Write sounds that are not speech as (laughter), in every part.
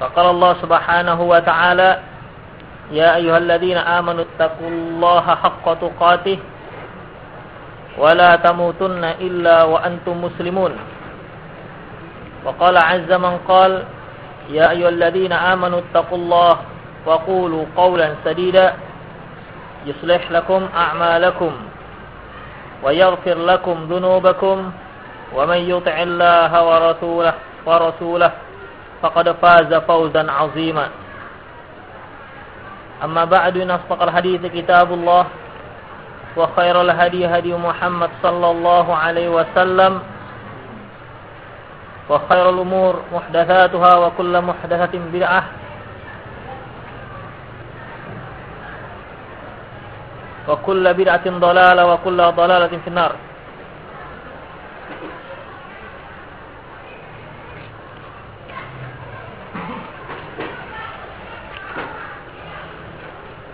فقال الله سبحانه وتعالى يا أيها الذين آمنوا اتقوا الله حق تقاته ولا تموتن إلا وأنتم مسلمون. وقال عز من قال يا أيها الذين آمنوا اتقوا الله وقولوا قولا سديدا يصلح لكم أعمالكم ويغفر لكم ذنوبكم ومن يطع الله ورسوله ورسوله فقد فاز فوزا عظيما. أما بعد نصدق الحديث كتاب الله وخير الهدي هدي محمد صلى الله عليه وسلم وخير الأمور محدثاتها وكل محدثة بدعة. وكل بدعة ضلالة وكل ضلالة في النار.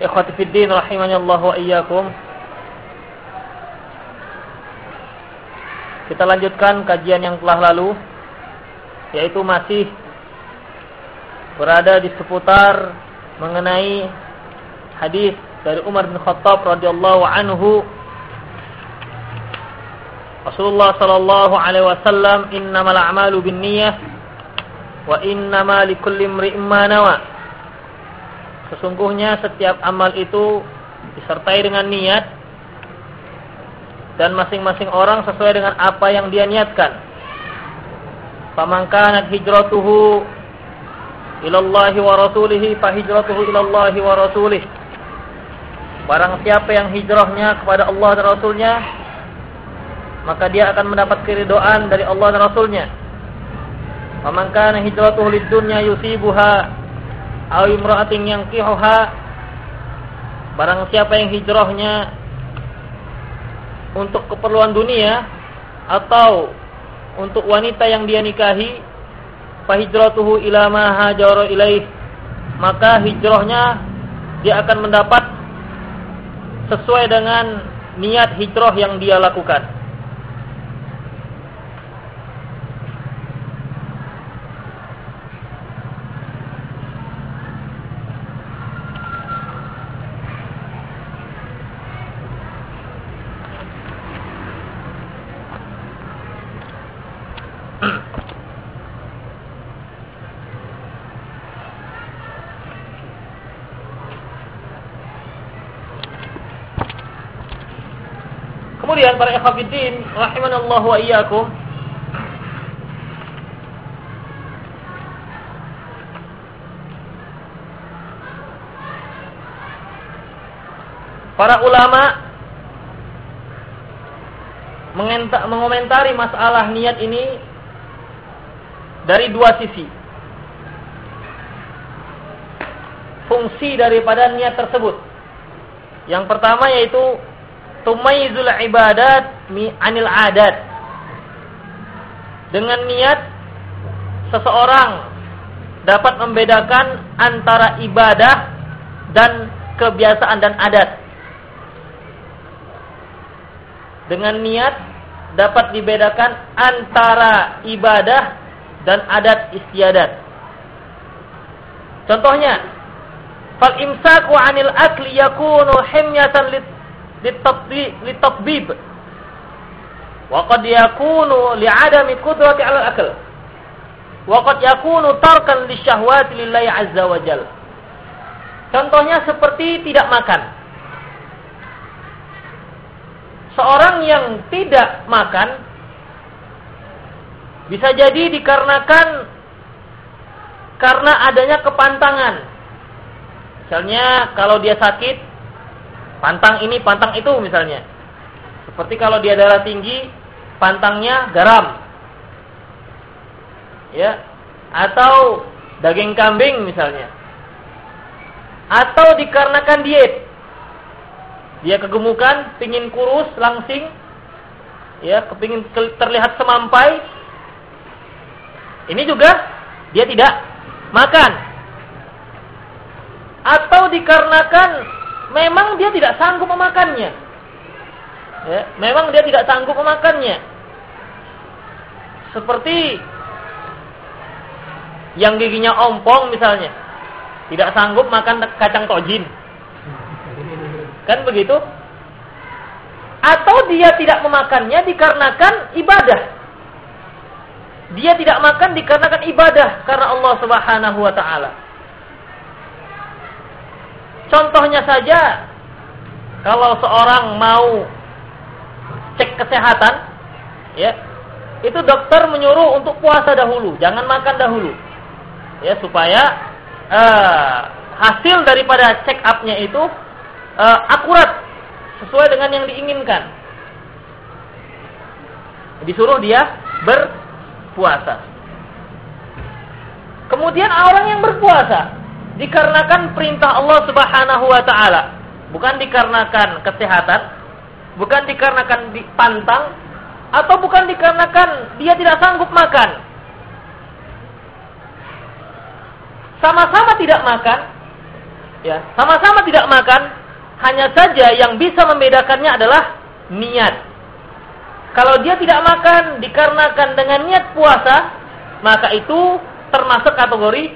Ikhwati fiddin rahimani Allah wa iyyakum. Kita lanjutkan kajian yang telah lalu yaitu masih berada di seputar mengenai hadis dari Umar bin Khattab radhiyallahu anhu Rasulullah sallallahu alaihi wasallam innamal a'malu binniyah wa innamal likulli imri'in ma nawa Sesungguhnya setiap amal itu disertai dengan niat dan masing-masing orang sesuai dengan apa yang dia niatkan. Faman kanat hijratuhu ila Allah wa rasulih fa hijratuhu ila Allah wa rasulih. Barang siapa yang hijrahnya kepada Allah dan Rasulnya maka dia akan mendapat keridoan dari Allah dan Rasulnya. Faman kana hijratuhu lid dunya yusibuha aw imra'atin yankihuha. Barang siapa yang hijrahnya untuk keperluan dunia atau untuk wanita yang dia nikahi fa hijratuhu ila ma hajara ilaih maka hijrahnya dia akan mendapat sesuai dengan niat hijrah yang dia lakukan Kemudian para ikhwatiddin rahimanallahu wa iyyakum Para ulama mengomentari masalah niat ini dari dua sisi. Fungsi daripada niat tersebut. Yang pertama yaitu tumayizul ibadat mi anil adat. Dengan niat seseorang dapat membedakan antara ibadah dan kebiasaan dan adat. Dengan niat dapat dibedakan antara ibadah dan adat istiadat. Contohnya, fal imsaku 'anil akli yakunu himyatan litatbib. Wa qad yakunu li'adami qudrati 'ala al-akl. Wa qad yakunu tarkan lisyahwati lillahi 'azza wa jalla. Contohnya seperti tidak makan. Seorang yang tidak makan bisa jadi dikarenakan karena adanya kepantangan. Misalnya kalau dia sakit, pantang ini, pantang itu misalnya. Seperti kalau dia darah tinggi, pantangnya garam. Ya. atau daging kambing misalnya. Atau dikarenakan diet. Dia kegemukan, pingin kurus, langsing, ya, kepingin terlihat semampai. Ini juga dia tidak makan. Atau dikarenakan memang dia tidak sanggup memakannya. Ya, memang dia tidak sanggup memakannya. Seperti yang giginya ompong misalnya, tidak sanggup makan kacang tojin. Kan begitu? Atau dia tidak memakannya dikarenakan ibadah. Dia tidak makan dikarenakan ibadah karena Allah Subhanahu wa taala. Contohnya saja kalau seorang mau cek kesehatan, ya, itu dokter menyuruh untuk puasa dahulu, jangan makan dahulu, ya supaya uh, hasil daripada check upnya itu uh, akurat sesuai dengan yang diinginkan. Disuruh dia berpuasa. Kemudian orang yang berpuasa dikarenakan perintah Allah Subhanahu wa taala, bukan dikarenakan kesehatan, bukan dikarenakan dipantang atau bukan dikarenakan dia tidak sanggup makan. Sama-sama tidak makan, ya, sama-sama tidak makan, hanya saja yang bisa membedakannya adalah niat. Kalau dia tidak makan dikarenakan dengan niat puasa, maka itu termasuk kategori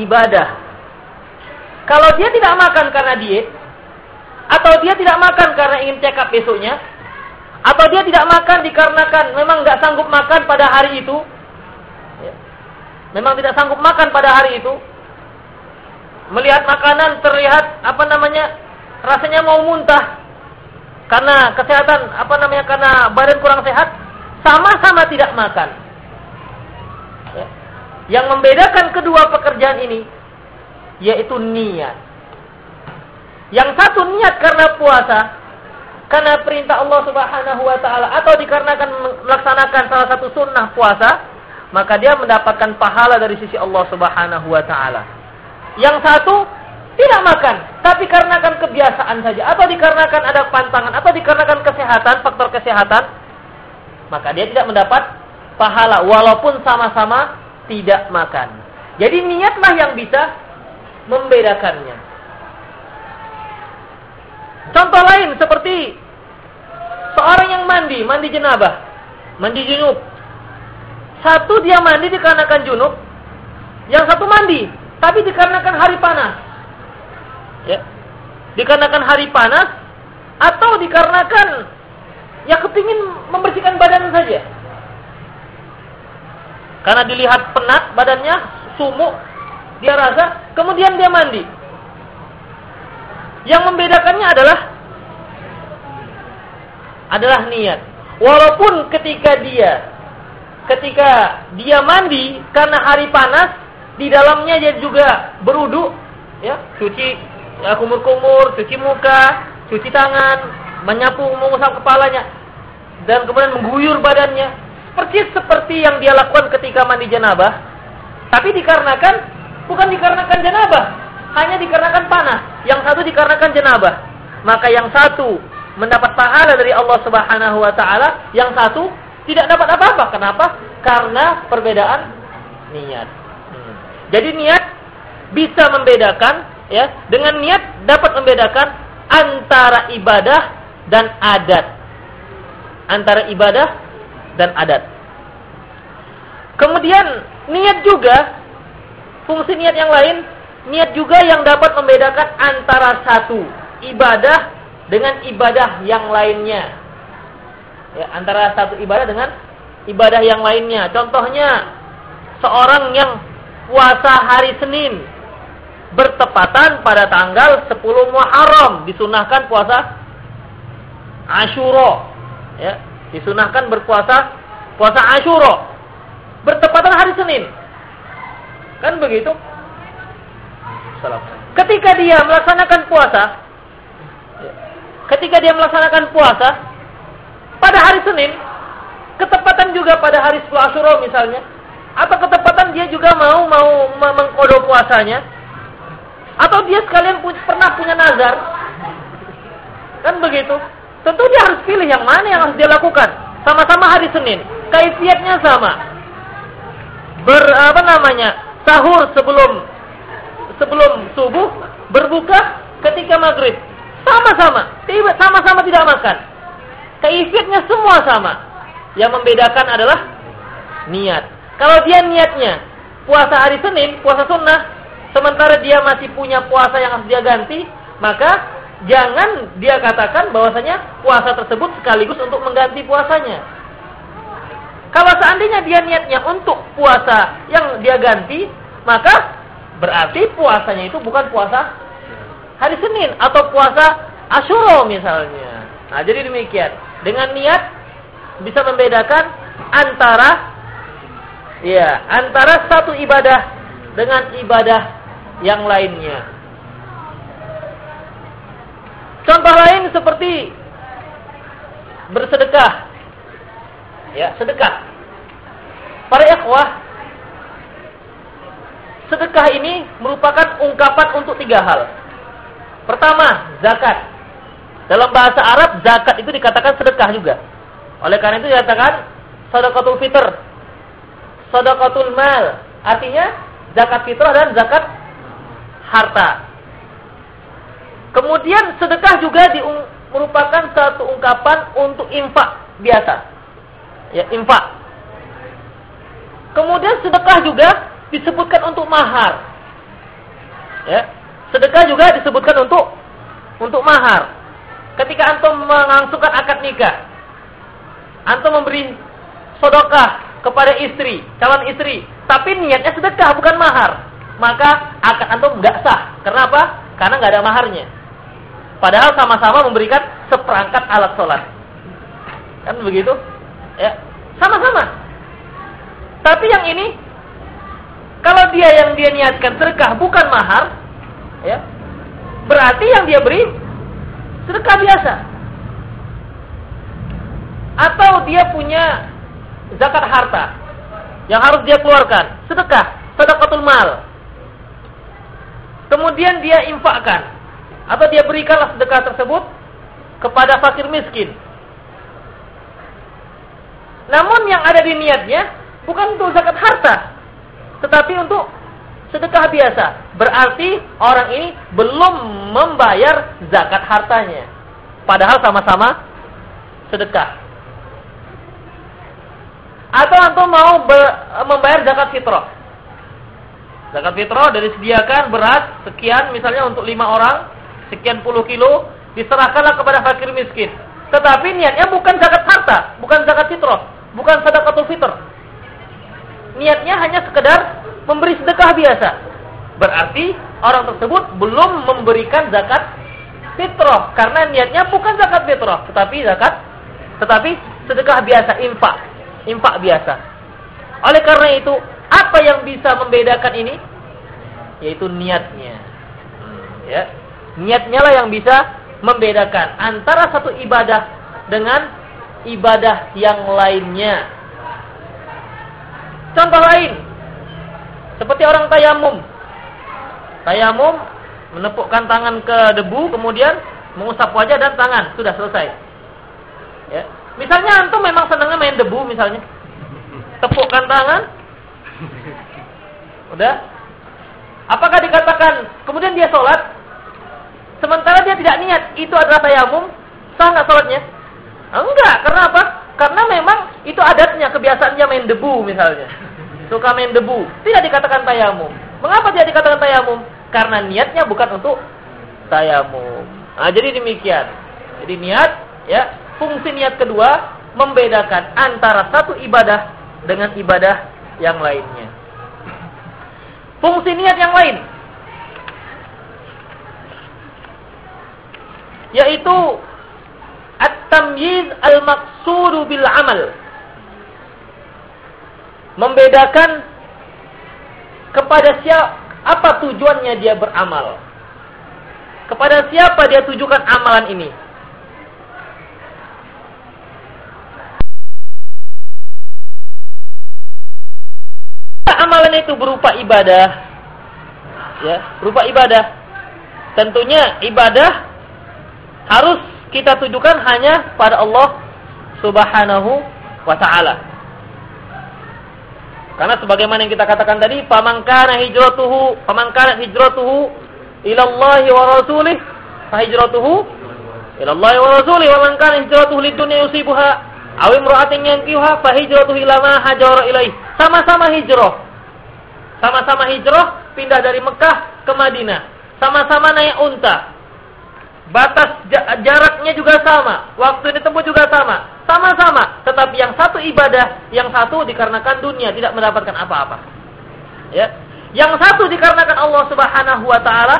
ibadah. Kalau dia tidak makan karena diet, atau dia tidak makan karena ingin check up besoknya, atau dia tidak makan dikarenakan memang nggak sanggup makan pada hari itu, ya. memang tidak sanggup makan pada hari itu, melihat makanan terlihat apa namanya rasanya mau muntah karena kesehatan apa namanya karena badan kurang sehat, sama-sama tidak makan. Ya. Yang membedakan kedua pekerjaan ini yaitu niat. Yang satu niat karena puasa, karena perintah Allah Subhanahu wa taala atau dikarenakan melaksanakan salah satu sunnah puasa, maka dia mendapatkan pahala dari sisi Allah Subhanahu wa taala. Yang satu tidak makan, tapi karena kan kebiasaan saja atau dikarenakan ada pantangan atau dikarenakan kesehatan, faktor kesehatan, maka dia tidak mendapat pahala walaupun sama-sama tidak makan. Jadi niatlah yang bisa membedakannya. Contoh lain seperti seorang yang mandi, mandi jenabah, mandi junub. Satu dia mandi dikarenakan junub, yang satu mandi, tapi dikarenakan hari panas. Ya. Dikarenakan hari panas atau dikarenakan ya kepingin membersihkan badan saja. Karena dilihat penat badannya, sumuk, dia rasa, kemudian dia mandi. Yang membedakannya adalah adalah niat. Walaupun ketika dia ketika dia mandi karena hari panas, di dalamnya dia juga berudu, ya, cuci ya, kumur-kumur, cuci muka, cuci tangan, menyapu, mengusap kepalanya, dan kemudian mengguyur badannya, persis seperti yang dia lakukan ketika mandi janabah, tapi dikarenakan bukan dikarenakan janabah, hanya dikarenakan panas, yang satu dikarenakan jenabah. Maka yang satu mendapat pahala dari Allah Subhanahu wa taala, yang satu tidak dapat apa-apa. Kenapa? Karena perbedaan niat. Hmm. Jadi niat bisa membedakan ya, dengan niat dapat membedakan antara ibadah dan adat. Antara ibadah dan adat. Kemudian niat juga fungsi niat yang lain niat juga yang dapat membedakan antara satu ibadah dengan ibadah yang lainnya. Ya, antara satu ibadah dengan ibadah yang lainnya. Contohnya seorang yang puasa hari Senin bertepatan pada tanggal 10 Muharram disunahkan puasa Ashura ya disunahkan berpuasa puasa Ashura bertepatan hari Senin kan begitu Ketika dia melaksanakan puasa, ketika dia melaksanakan puasa pada hari Senin, ketepatan juga pada hari 10 Asyura misalnya, Atau ketepatan dia juga mau mau mengkodok puasanya? Atau dia sekalian pu pernah punya nazar? Kan begitu. Tentu dia harus pilih yang mana yang harus dia lakukan. Sama-sama hari Senin. Kaifiatnya sama. Ber apa namanya? Sahur sebelum sebelum subuh, berbuka ketika maghrib. Sama-sama. Sama-sama tidak makan. Kaifiatnya semua sama. Yang membedakan adalah niat. Kalau dia niatnya puasa hari Senin, puasa sunnah, sementara dia masih punya puasa yang harus dia ganti, maka jangan dia katakan bahwasanya puasa tersebut sekaligus untuk mengganti puasanya. Kalau seandainya dia niatnya untuk puasa yang dia ganti, maka berarti puasanya itu bukan puasa hari Senin atau puasa Asyura misalnya. Nah, jadi demikian. Dengan niat bisa membedakan antara ya, antara satu ibadah dengan ibadah yang lainnya. Contoh lain seperti bersedekah. Ya, sedekah. Para ikhwah, sedekah ini merupakan ungkapan untuk tiga hal. Pertama, zakat. Dalam bahasa Arab, zakat itu dikatakan sedekah juga. Oleh karena itu dikatakan sedekatul fitr. Sedekatul mal. Artinya zakat fitrah dan zakat harta. Kemudian sedekah juga di, merupakan satu ungkapan untuk infak biasa. Ya, infak. Kemudian sedekah juga disebutkan untuk mahar. Ya. Sedekah juga disebutkan untuk untuk mahar. Ketika antum melangsungkan akad nikah, antum memberi sodokah kepada istri, calon istri, tapi niatnya sedekah bukan mahar maka akad antum nggak sah. Kenapa? Karena nggak ada maharnya. Padahal sama-sama memberikan seperangkat alat sholat. Kan begitu? Ya, sama-sama. Tapi yang ini, kalau dia yang dia niatkan sedekah bukan mahar, ya, berarti yang dia beri sedekah biasa. Atau dia punya zakat harta yang harus dia keluarkan, sedekah, sedekatul mal kemudian dia infakkan atau dia berikanlah sedekah tersebut kepada fakir miskin. Namun yang ada di niatnya bukan untuk zakat harta, tetapi untuk sedekah biasa. Berarti orang ini belum membayar zakat hartanya. Padahal sama-sama sedekah. Atau antum mau membayar zakat fitrah. Zakat fitrah dari sediakan beras sekian misalnya untuk lima orang, sekian puluh kilo, diserahkanlah kepada fakir miskin. Tetapi niatnya bukan zakat harta, bukan zakat fitrah, bukan sedekatul fitr. Niatnya hanya sekedar memberi sedekah biasa. Berarti orang tersebut belum memberikan zakat fitrah karena niatnya bukan zakat fitrah, tetapi zakat tetapi sedekah biasa, infak, infak biasa. Oleh karena itu, apa yang bisa membedakan ini? Yaitu niatnya. Hmm, ya. Niatnya lah yang bisa membedakan antara satu ibadah dengan ibadah yang lainnya. Contoh lain, seperti orang tayamum. Tayamum menepukkan tangan ke debu, kemudian mengusap wajah dan tangan, sudah selesai. Ya. Misalnya antum memang senangnya main debu misalnya. Tepukkan tangan, Udah? Apakah dikatakan kemudian dia sholat sementara dia tidak niat itu adalah tayamum sah nggak sholatnya? Enggak, karena apa? Karena memang itu adatnya kebiasaannya main debu misalnya suka main debu tidak dikatakan tayamum. Mengapa tidak dikatakan tayamum? Karena niatnya bukan untuk tayamum. Nah, jadi demikian. Jadi niat ya fungsi niat kedua membedakan antara satu ibadah dengan ibadah yang lainnya. Fungsi niat yang lain yaitu at-tamyiz al-maqsudu bil amal. Membedakan kepada siapa apa tujuannya dia beramal. Kepada siapa dia tujukan amalan ini? amalan itu berupa ibadah, ya, berupa ibadah, tentunya ibadah harus kita tujukan hanya pada Allah Subhanahu wa taala. Karena sebagaimana yang kita katakan tadi, faman kana hijratuhu, faman kana hijratuhu ila Allah wa rasulih, fa hijratuhu ila Allah wa rasulih, wa man hijratuhu lid dunya yusibuha aw imra'atin yankihuha fa hijratuhu ila ma hajara ilaih. Sama-sama hijrah. Sama-sama hijrah pindah dari Mekah ke Madinah. Sama-sama naik unta. Batas jaraknya juga sama, waktu ditempuh juga sama, sama-sama. Tetapi yang satu ibadah, yang satu dikarenakan dunia tidak mendapatkan apa-apa. Ya, yang satu dikarenakan Allah Subhanahu Wa Taala,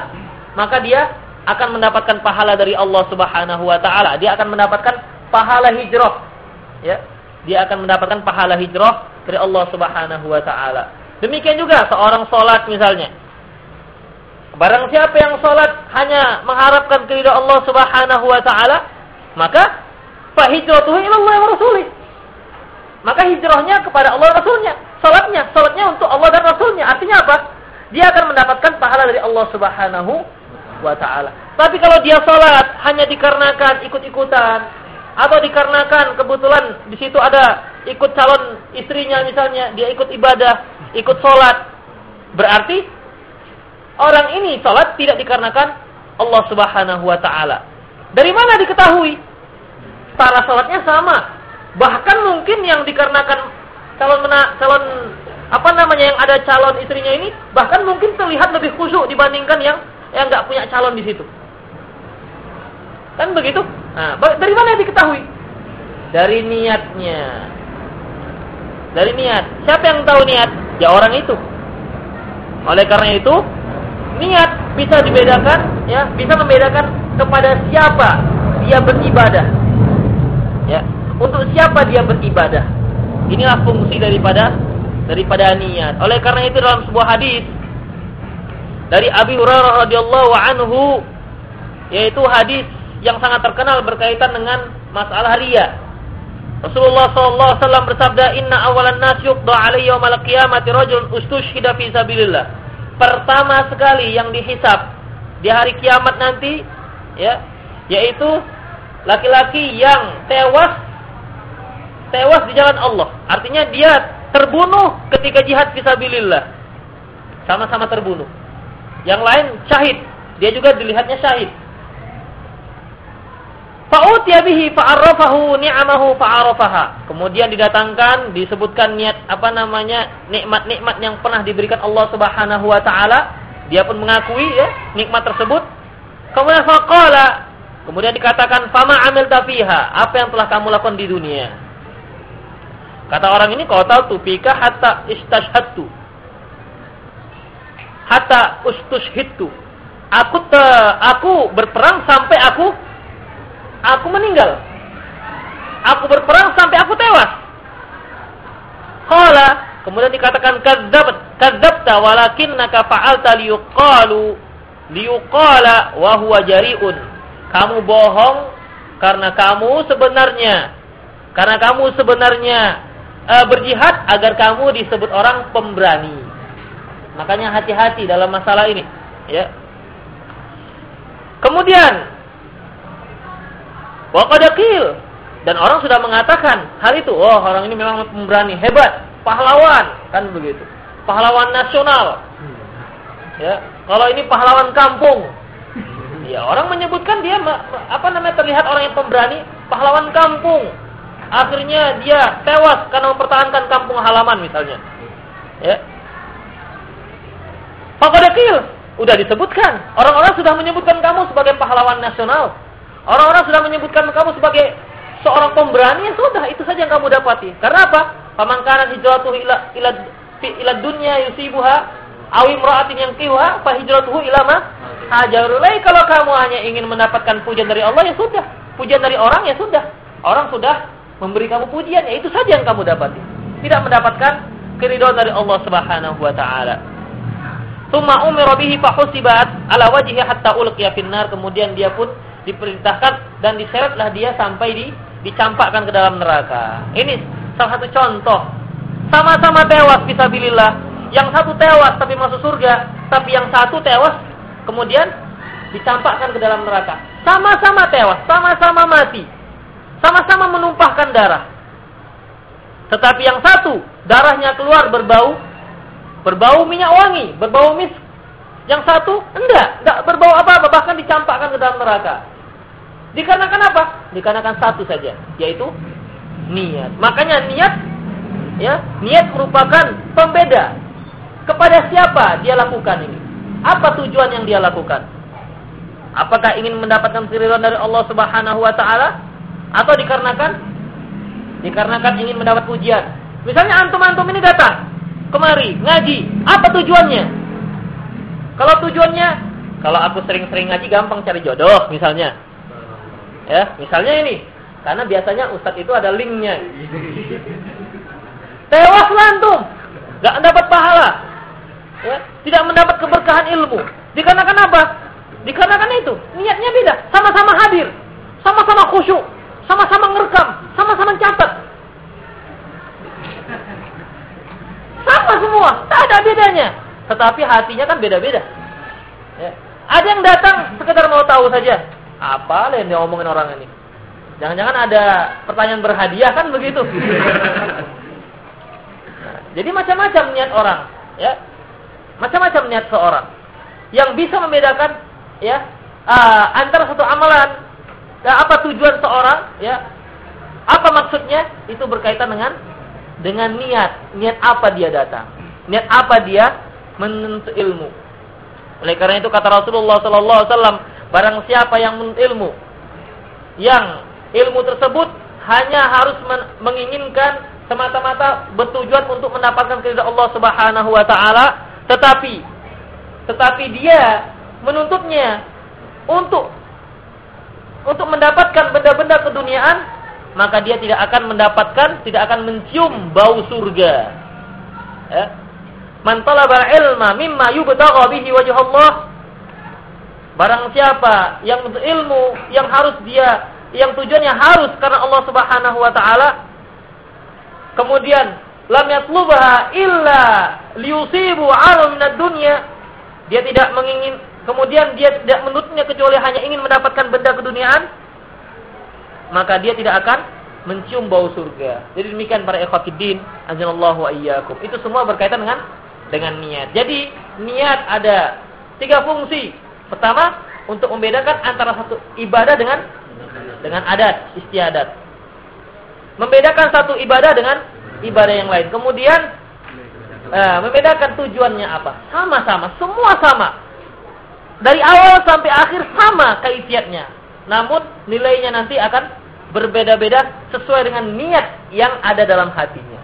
maka dia akan mendapatkan pahala dari Allah Subhanahu Wa Taala. Dia akan mendapatkan pahala hijrah. Ya, dia akan mendapatkan pahala hijrah dari Allah Subhanahu Wa Taala. Demikian juga seorang sholat misalnya, Barang siapa yang sholat hanya mengharapkan keridhaan Allah Subhanahu wa taala, maka fa hijratuhu Allah wa rasulih. Maka hijrahnya kepada Allah Rasulnya. Salatnya, salatnya untuk Allah dan Rasulnya. Artinya apa? Dia akan mendapatkan pahala dari Allah Subhanahu wa taala. Tapi kalau dia salat hanya dikarenakan ikut-ikutan atau dikarenakan kebetulan di situ ada ikut calon istrinya misalnya, dia ikut ibadah, ikut salat, berarti orang ini sholat tidak dikarenakan Allah Subhanahu wa taala. Dari mana diketahui? Para sholatnya sama. Bahkan mungkin yang dikarenakan calon mena, calon apa namanya yang ada calon istrinya ini bahkan mungkin terlihat lebih khusyuk dibandingkan yang yang nggak punya calon di situ. Kan begitu? Nah, dari mana diketahui? Dari niatnya. Dari niat. Siapa yang tahu niat? Ya orang itu. Oleh karena itu, niat bisa dibedakan ya bisa membedakan kepada siapa dia beribadah. Ya untuk siapa dia beribadah. Inilah fungsi daripada daripada niat. Oleh karena itu dalam sebuah hadis dari Abi Hurairah radhiyallahu anhu yaitu hadis yang sangat terkenal berkaitan dengan masalah ria Rasulullah sallallahu alaihi wasallam bersabda inna awalan nas yuqda alaihi yaumal qiyamati rajulun ustushhida fi sabilillah pertama sekali yang dihisap di hari kiamat nanti ya yaitu laki-laki yang tewas tewas di jalan Allah. Artinya dia terbunuh ketika jihad fisabilillah. Sama-sama terbunuh. Yang lain syahid, dia juga dilihatnya syahid. Fa'utiya bihi fa'arrafahu ni'amahu fa'arafaha. Kemudian didatangkan, disebutkan niat apa namanya nikmat-nikmat yang pernah diberikan Allah Subhanahu wa taala. Dia pun mengakui ya nikmat tersebut. Kemudian faqala, kemudian dikatakan fama amil tafiha, apa yang telah kamu lakukan di dunia? Kata orang ini tu fika hatta istashhadtu. Hatta ustushhidtu. Aku te, aku berperang sampai aku aku meninggal. Aku berperang sampai aku tewas. Qala, kemudian dikatakan kadzabat, kadzabta walakinnaka fa'alta liyuqalu liyuqala wa huwa jari'un. Kamu bohong karena kamu sebenarnya karena kamu sebenarnya uh, berjihad agar kamu disebut orang pemberani. Makanya hati-hati dalam masalah ini, ya. Kemudian Wakadakil dan orang sudah mengatakan hal itu. Oh, orang ini memang pemberani, hebat, pahlawan, kan begitu. Pahlawan nasional. Ya, kalau ini pahlawan kampung. Ya, orang menyebutkan dia apa namanya terlihat orang yang pemberani, pahlawan kampung. Akhirnya dia tewas karena mempertahankan kampung halaman misalnya. Ya. Fakadakil udah disebutkan. Orang-orang sudah menyebutkan kamu sebagai pahlawan nasional. Orang-orang sudah menyebutkan kamu sebagai seorang pemberani, ya sudah, itu saja yang kamu dapati. Karena apa? Paman kana hijratuhu ila ila ila dunya yusibuha aw imra'atin yankihuha fa hijratuhu ila ma hajarul Kalau kamu hanya ingin mendapatkan pujian dari Allah ya sudah. Pujian dari orang ya sudah. Orang sudah memberi kamu pujian, ya itu saja yang kamu dapati. Tidak mendapatkan keridhaan dari Allah Subhanahu wa taala. Tsumma umira bihi fa husibat ala wajhi hatta ulqiya finnar. Kemudian dia pun diperintahkan dan diseretlah dia sampai di dicampakkan ke dalam neraka. Ini salah satu contoh. Sama-sama tewas fisabilillah, Yang satu tewas tapi masuk surga, tapi yang satu tewas kemudian dicampakkan ke dalam neraka. Sama-sama tewas, sama-sama mati. Sama-sama menumpahkan darah. Tetapi yang satu, darahnya keluar berbau berbau minyak wangi, berbau mis. Yang satu enggak, enggak berbau apa-apa, bahkan dicampakkan ke dalam neraka. Dikarenakan apa? Dikarenakan satu saja, yaitu niat. Makanya niat ya, niat merupakan pembeda kepada siapa dia lakukan ini. Apa tujuan yang dia lakukan? Apakah ingin mendapatkan keridhaan dari Allah Subhanahu wa taala atau dikarenakan dikarenakan ingin mendapat pujian? Misalnya antum-antum ini datang kemari ngaji, apa tujuannya? Kalau tujuannya kalau aku sering-sering ngaji gampang cari jodoh misalnya. Ya, misalnya ini. Karena biasanya ustadz itu ada linknya. (laughs) Tewas antum. Gak dapat pahala. Ya, tidak mendapat keberkahan ilmu. Dikarenakan apa? Dikarenakan itu, niatnya beda. Sama-sama hadir, sama-sama khusyuk, sama-sama ngerekam, sama-sama catat. Sama semua, tak ada bedanya. Tetapi hatinya kan beda-beda. Ya. Ada yang datang sekedar mau tahu saja. Apa yang dia ngomongin orang ini? Jangan-jangan ada pertanyaan berhadiah kan begitu. Nah, (laughs) jadi macam-macam niat orang, ya. Macam-macam niat seorang. Yang bisa membedakan ya uh, antara satu amalan dan apa tujuan seorang ya apa maksudnya itu berkaitan dengan dengan niat niat apa dia datang niat apa dia menuntut ilmu oleh karena itu kata Rasulullah Sallallahu Alaihi Wasallam barang siapa yang menuntut ilmu yang ilmu tersebut hanya harus menginginkan semata-mata bertujuan untuk mendapatkan keridhaan Allah Subhanahu wa taala tetapi tetapi dia menuntutnya untuk untuk mendapatkan benda-benda keduniaan, maka dia tidak akan mendapatkan, tidak akan mencium bau surga. Ya. Man ilma mimma yubtagha bihi wajh Allah. Barang siapa yang ilmu yang harus dia yang tujuannya harus karena Allah Subhanahu wa taala kemudian lam yatlubha illa liyusibu 'alam minad dunya dia tidak mengingin kemudian dia tidak menuntutnya kecuali hanya ingin mendapatkan benda keduniaan, maka dia tidak akan mencium bau surga. Jadi demikian para ikhwatiddin, azanallahu wa iyyakum. Itu semua berkaitan dengan dengan niat. Jadi niat ada tiga fungsi. Pertama, untuk membedakan antara satu ibadah dengan dengan adat, istiadat. Membedakan satu ibadah dengan ibadah yang lain. Kemudian uh, membedakan tujuannya apa? Sama-sama, semua sama. Dari awal sampai akhir sama kaifiatnya. Namun nilainya nanti akan berbeda-beda sesuai dengan niat yang ada dalam hatinya.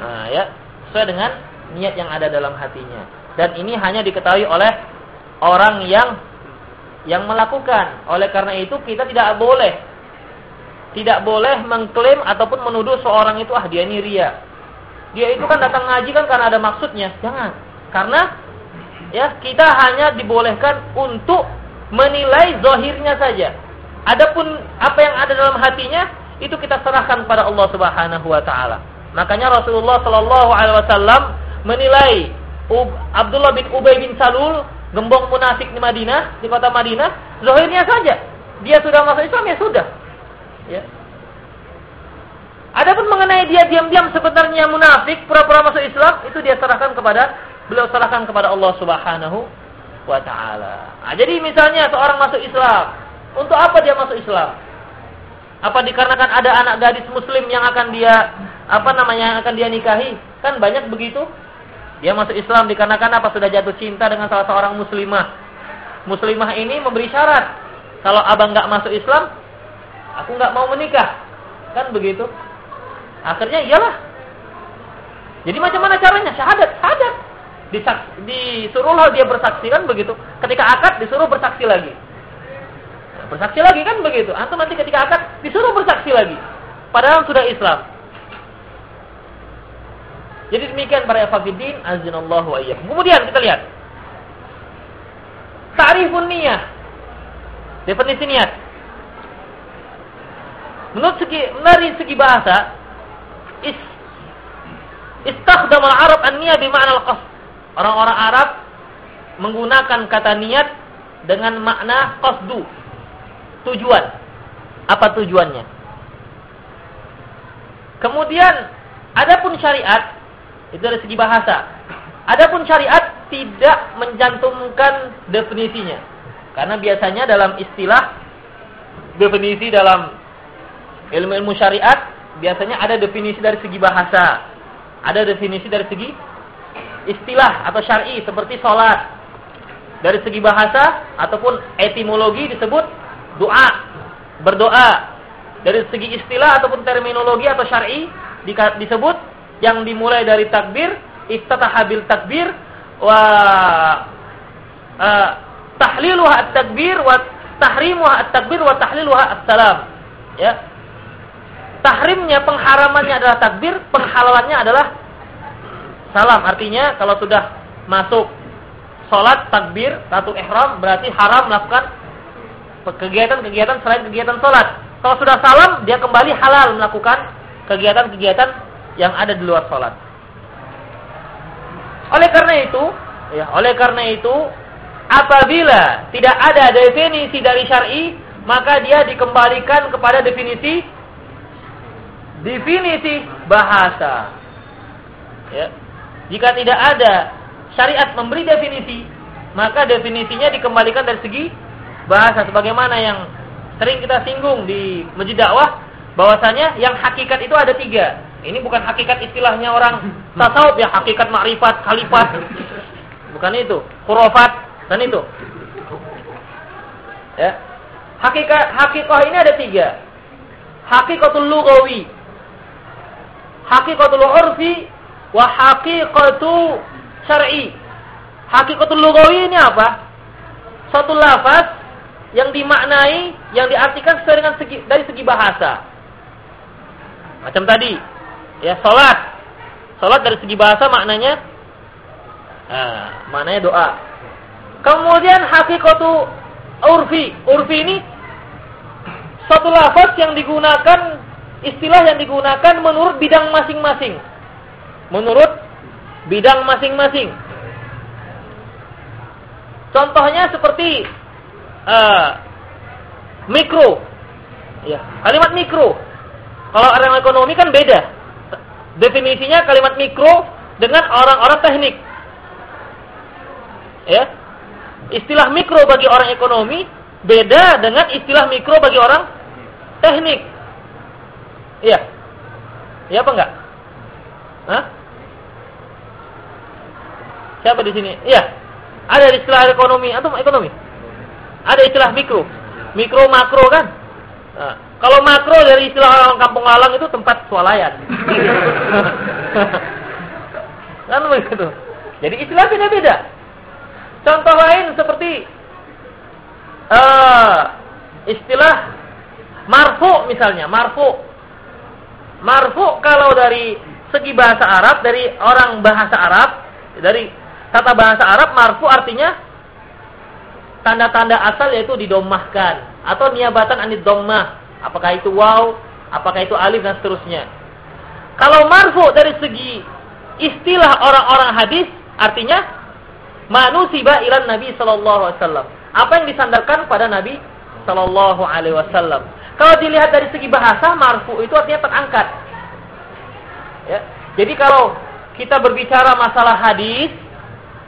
Nah, ya, sesuai dengan niat yang ada dalam hatinya. Dan ini hanya diketahui oleh orang yang yang melakukan. Oleh karena itu kita tidak boleh tidak boleh mengklaim ataupun menuduh seorang itu ah dia ini ria. Dia itu kan datang ngaji kan karena ada maksudnya. Jangan. Karena ya kita hanya dibolehkan untuk menilai zohirnya saja. Adapun apa yang ada dalam hatinya itu kita serahkan pada Allah Subhanahu wa taala. Makanya Rasulullah Shallallahu alaihi wasallam menilai Abdullah bin Ubay bin Salul, gembong munafik di Madinah, di kota Madinah, zohirnya saja. Dia sudah masuk Islam ya sudah. Ya. Adapun mengenai dia diam-diam sebenarnya munafik, pura-pura masuk Islam, itu dia serahkan kepada beliau serahkan kepada Allah Subhanahu wa taala. Nah, jadi misalnya seorang masuk Islam, untuk apa dia masuk Islam? Apa dikarenakan ada anak gadis muslim yang akan dia apa namanya yang akan dia nikahi? Kan banyak begitu. Dia masuk Islam dikarenakan apa? Sudah jatuh cinta dengan salah seorang muslimah. Muslimah ini memberi syarat. Kalau abang nggak masuk Islam, aku nggak mau menikah. Kan begitu. Akhirnya iyalah. Jadi macam mana caranya? Syahadat, syahadat disuruhlah dia bersaksi kan begitu. Ketika akad disuruh bersaksi lagi. Bersaksi lagi kan begitu. Atau nanti ketika akad disuruh bersaksi lagi. Padahal sudah Islam. Jadi demikian para ikhwatiddin azinallahu wa. Kemudian kita lihat. Ta'rifun niyah. Definisi niat. Menurut segi dari segi bahasa is Istakhdam al-Arab an-niyah al-qasd. Orang-orang Arab menggunakan kata niat dengan makna qasdu. Tujuan. Apa tujuannya? Kemudian adapun syariat itu dari segi bahasa. Adapun syariat tidak mencantumkan definisinya. Karena biasanya dalam istilah definisi dalam ilmu-ilmu syariat biasanya ada definisi dari segi bahasa. Ada definisi dari segi istilah atau syar'i seperti sholat. Dari segi bahasa ataupun etimologi disebut doa, berdoa. Dari segi istilah ataupun terminologi atau syar'i disebut yang dimulai dari takbir, iftataha bil takbir wa uh, tahliluha at-takbir wa tahrimuha at-takbir wa tahliluha at-salam. Ya. Tahrimnya pengharamannya adalah takbir, penghalalannya adalah salam. Artinya kalau sudah masuk sholat takbir satu ihram berarti haram melakukan kegiatan-kegiatan selain kegiatan sholat. Kalau sudah salam dia kembali halal melakukan kegiatan-kegiatan yang ada di luar sholat. Oleh karena itu, ya, oleh karena itu, apabila tidak ada definisi dari syar'i, maka dia dikembalikan kepada definisi definisi bahasa. Ya. Jika tidak ada syariat memberi definisi, maka definisinya dikembalikan dari segi bahasa sebagaimana yang sering kita singgung di masjid dakwah bahwasanya yang hakikat itu ada tiga. Ini bukan hakikat istilahnya orang tasawuf ya hakikat makrifat, khalifat. Bukan itu. Khurafat dan itu. Ya. Hakikat hakikah ini ada tiga. Hakikatul lughawi. Hakikatul urfi wa haqiqatu syar'i. Hakikatul lughawi ini apa? Satu lafaz yang dimaknai, yang diartikan sesuai dengan segi, dari segi bahasa. Macam tadi, ya salat. Salat dari segi bahasa maknanya nah, maknanya doa. Kemudian hakikatu urfi. Urfi ini satu lafaz yang digunakan istilah yang digunakan menurut bidang masing-masing. Menurut bidang masing-masing. Contohnya seperti uh, mikro. Ya, kalimat mikro. Kalau orang ekonomi kan beda. Definisinya kalimat mikro dengan orang-orang teknik. Ya. Istilah mikro bagi orang ekonomi beda dengan istilah mikro bagi orang teknik. Iya. Iya apa enggak? Hah? Siapa di sini? Iya. Ada istilah ekonomi atau ekonomi? Ada istilah mikro. Mikro makro kan? Nah, kalau makro dari istilah orang kampung alang itu tempat swalayan. (laughs) kan begitu. Jadi istilah beda-beda. Contoh lain seperti uh, istilah marfu misalnya, marfu. Marfu kalau dari segi bahasa Arab, dari orang bahasa Arab, dari tata bahasa Arab, marfu artinya tanda-tanda asal yaitu didomahkan atau niabatan anid domah. Apakah itu waw, apakah itu alif dan seterusnya. Kalau marfu dari segi istilah orang-orang hadis artinya manusiba ilan Nabi sallallahu alaihi wasallam. Apa yang disandarkan pada Nabi sallallahu alaihi wasallam. Kalau dilihat dari segi bahasa marfu itu artinya terangkat. Ya. Jadi kalau kita berbicara masalah hadis,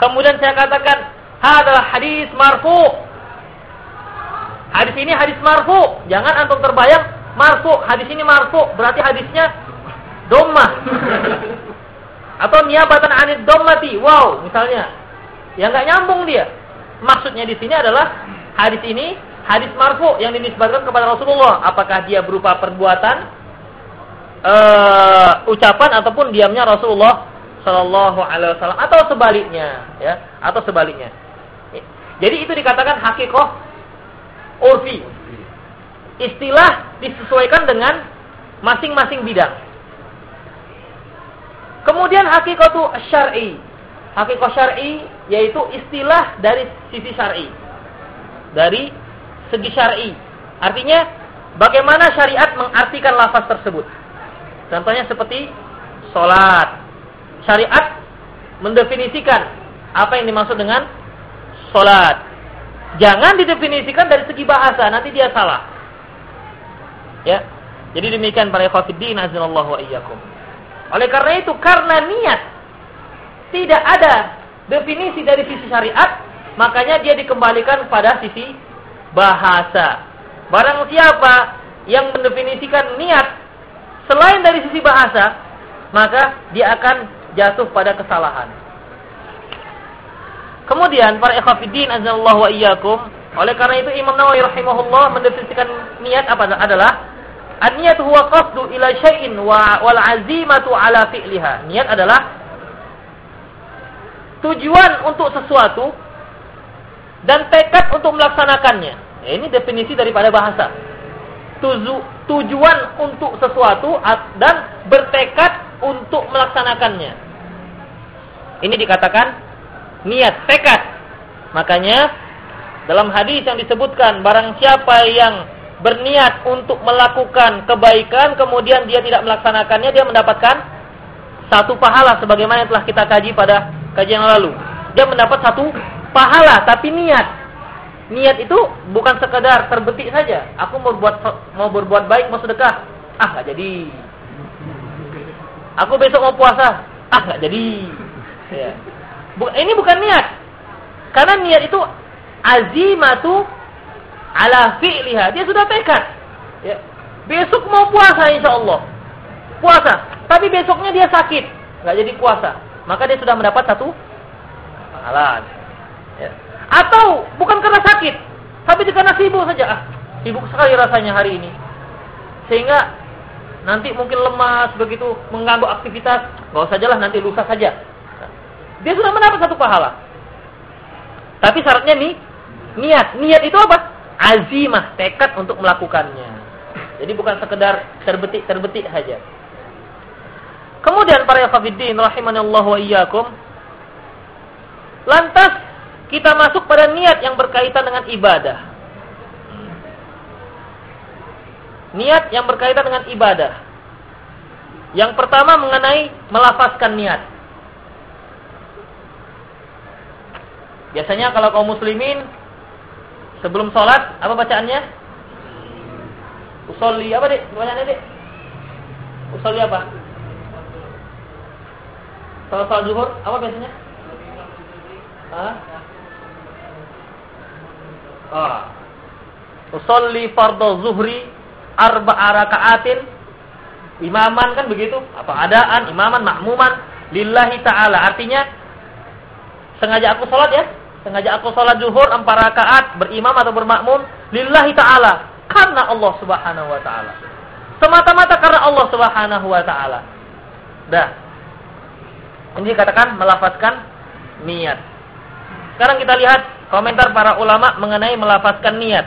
kemudian saya katakan adalah hadis marfu. Hadis ini hadis marfu. Jangan antum terbayang marfu. Hadis ini marfu berarti hadisnya domah. Atau niabatan anid dommati. Wow, misalnya. yang nggak nyambung dia. Maksudnya di sini adalah hadis ini hadis marfu yang dinisbatkan kepada Rasulullah. Apakah dia berupa perbuatan, uh, ucapan ataupun diamnya Rasulullah Shallallahu Alaihi Wasallam atau sebaliknya, ya, atau sebaliknya. Jadi itu dikatakan hakikoh urfi. Istilah disesuaikan dengan masing-masing bidang. Kemudian hakikatu syar'i. Hakikoh syar'i yaitu istilah dari sisi syar'i. Dari segi syar'i. Artinya bagaimana syariat mengartikan lafaz tersebut. Contohnya seperti sholat. syariat mendefinisikan apa yang dimaksud dengan solat. Jangan didefinisikan dari segi bahasa, nanti dia salah. Ya. Jadi demikian para ikhwatiddin azanallahu wa. Oleh karena itu, karena niat tidak ada definisi dari sisi syariat, makanya dia dikembalikan pada sisi bahasa. Barang siapa yang mendefinisikan niat selain dari sisi bahasa, maka dia akan jatuh pada kesalahan. Kemudian para ikhwatiddin azallahu wa iyyakum, oleh karena itu Imam Nawawi rahimahullah mendefinisikan niat apa adalah an-niyat huwa qasdu ila syai'in wa wal azimatu ala fi'liha. Niat adalah tujuan untuk sesuatu dan tekad untuk melaksanakannya. Ya, ini definisi daripada bahasa. Tuju, tujuan untuk sesuatu dan bertekad untuk melaksanakannya. Ini dikatakan niat, tekad. Makanya dalam hadis yang disebutkan barang siapa yang berniat untuk melakukan kebaikan kemudian dia tidak melaksanakannya dia mendapatkan satu pahala sebagaimana yang telah kita kaji pada kajian lalu. Dia mendapat satu pahala tapi niat. Niat itu bukan sekedar terbetik saja. Aku mau berbuat mau berbuat baik, mau sedekah. Ah, nggak jadi. Aku besok mau puasa. Ah, nggak jadi. Ya. Ini bukan niat. Karena niat itu azimatu ala fi'liha. Dia sudah tekad. Ya. Besok mau puasa insya Allah. Puasa. Tapi besoknya dia sakit. nggak jadi puasa. Maka dia sudah mendapat satu pahala. Ya. Atau bukan karena sakit, tapi karena sibuk saja. Ah, sibuk sekali rasanya hari ini. Sehingga nanti mungkin lemas begitu mengganggu aktivitas, nggak usah jalan nanti lusa saja. Dia sudah mendapat satu pahala. Tapi syaratnya nih niat. Niat itu apa? Azimah, tekad untuk melakukannya. Jadi bukan sekedar terbetik-terbetik saja. Kemudian para yafabiddin Allah wa iyyakum. Lantas kita masuk pada niat yang berkaitan dengan ibadah. Niat yang berkaitan dengan ibadah. Yang pertama mengenai melafazkan niat. Biasanya kalau kaum muslimin sebelum sholat apa bacaannya? Usolli apa dek? Bacaannya dek? Usolli apa? Salat salat zuhur apa biasanya? Hah? Ah. Usolli fardhu zuhri arba'a raka'atin. Imaman kan begitu? Apa adaan, imaman, makmuman lillahi taala. Artinya sengaja aku salat ya, sengaja aku salat zuhur empat rakaat berimam atau bermakmum lillahi taala karena Allah Subhanahu wa taala. Semata-mata karena Allah Subhanahu wa taala. Dah. Ini dikatakan melafazkan niat. Sekarang kita lihat komentar para ulama mengenai melafazkan niat.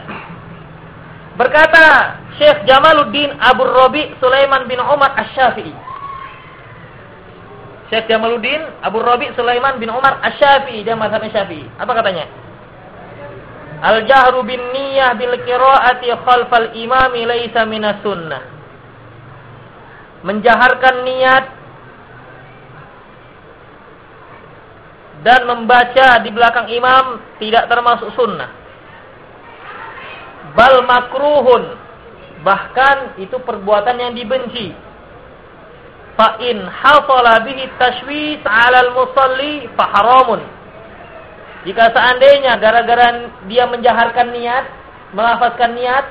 Berkata Syekh Jamaluddin Abu Robi Sulaiman bin Umar Ash-Syafi'i. Syekh Jamaluddin Abu Robi Sulaiman bin Umar Ash-Syafi'i dia mazhab Syafi'i. Apa katanya? Al-jahru bin niyah bil qiraati khalfal imami laisa minas sunnah. Menjaharkan niat dan membaca di belakang imam tidak termasuk sunnah. Bal makruhun. Bahkan itu perbuatan yang dibenci. Fa in hasala bihi tashwis 'ala al-musalli fa haramun. Jika seandainya gara-gara dia menjaharkan niat, melafazkan niat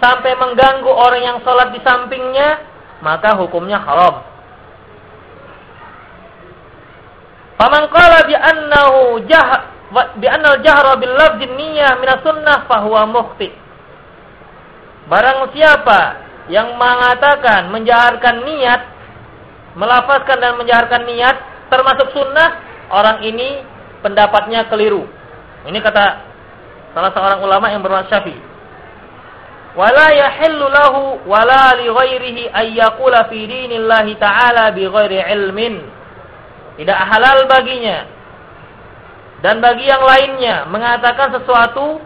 sampai mengganggu orang yang sholat di sampingnya, maka hukumnya haram. Faman qala bi annahu jah bi annal jahra bil lafzi niyyah min sunnah fahuwa mukhti. Barang siapa yang mengatakan menjaharkan niat, melafazkan dan menjaharkan niat termasuk sunnah, orang ini pendapatnya keliru. Ini kata salah seorang ulama yang bernama Syafi'i. Wala yahillu lahu wala li ghairihi ay yaqula fi dinillahi ta'ala bi ghairi ilmin tidak halal baginya dan bagi yang lainnya mengatakan sesuatu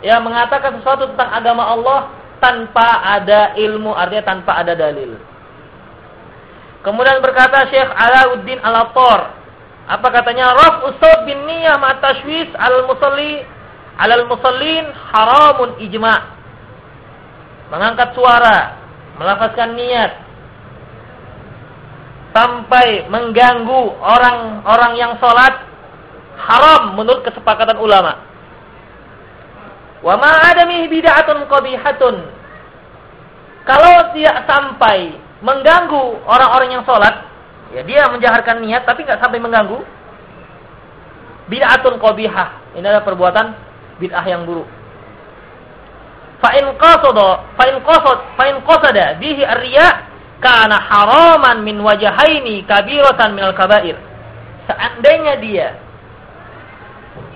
ya mengatakan sesuatu tentang agama Allah tanpa ada ilmu artinya tanpa ada dalil Kemudian berkata Syekh Alauddin Al-Attar, apa katanya? Raf usad bin niyah ma al-musalli al musallin haramun ijma'. Mengangkat suara, melafazkan niat sampai mengganggu orang-orang yang sholat haram menurut kesepakatan ulama. Wa ma adami bid'atun qabihatun. Kalau tidak sampai mengganggu orang-orang yang sholat, ya dia menjaharkan niat tapi nggak sampai mengganggu. Bid'atun qabihah. Ini adalah perbuatan bid'ah yang buruk. Fa in qasada fa in qasad fa in qasada bihi ar-riya kana haraman min wajahaini kabiratan minal kabair. Seandainya dia